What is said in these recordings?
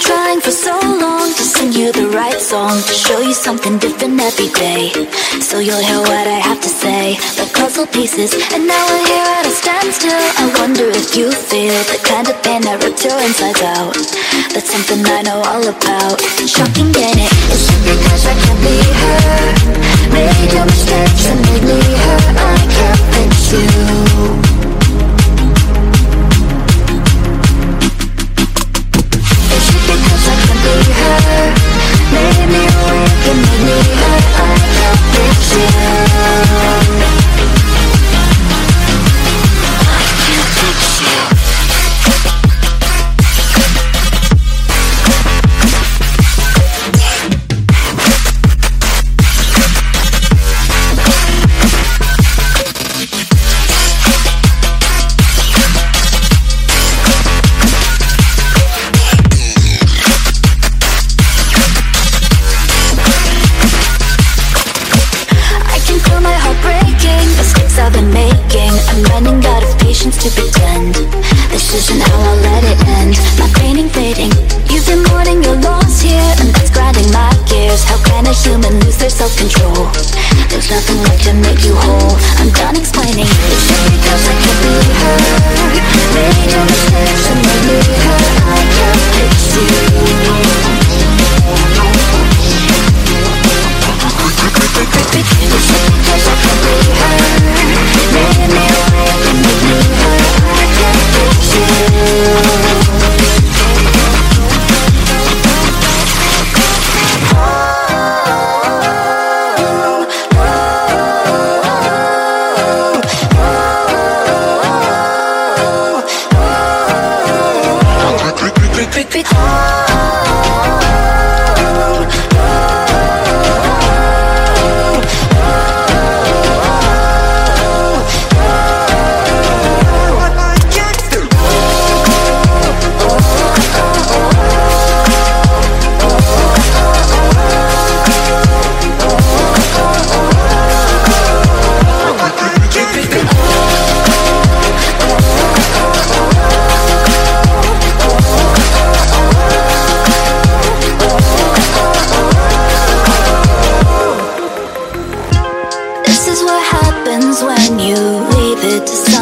trying for so long to sing you the right song, to show you something different every day. So you'll hear what I have to say, the puzzle pieces. And now we're here at a standstill. I wonder if you feel the kind of pain that ripped your insides out. That's something I know all about. Shocking, ain't it? Is it because I can't be her? Made your mistakes and made me hurt. I can't fix you. To pretend This isn't how I'll let it end. My painting fading You've been mourning your loss here And that's grinding my gears. How can a human lose their self-control? There's nothing left to make you whole. I'm done explaining pretend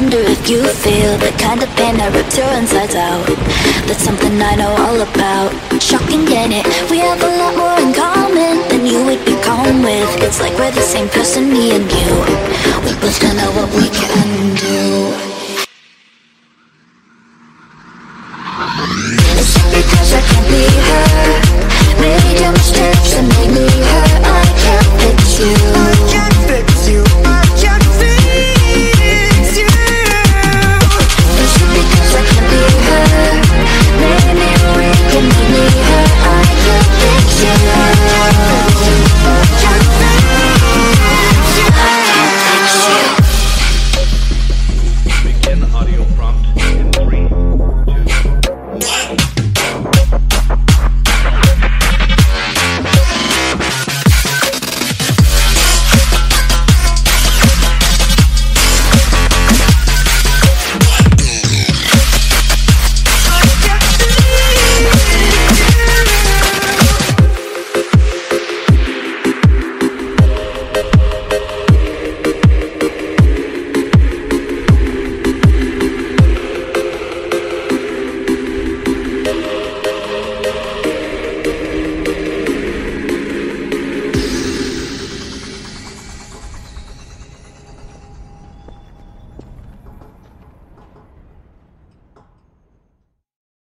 Wonder if you feel the kind of pain that rips your insides out. That's something I know all about. Shocking, ain't it? We have a lot more in common than you would be calm with. It's like we're the same person, me and you. We both don't know what we can do.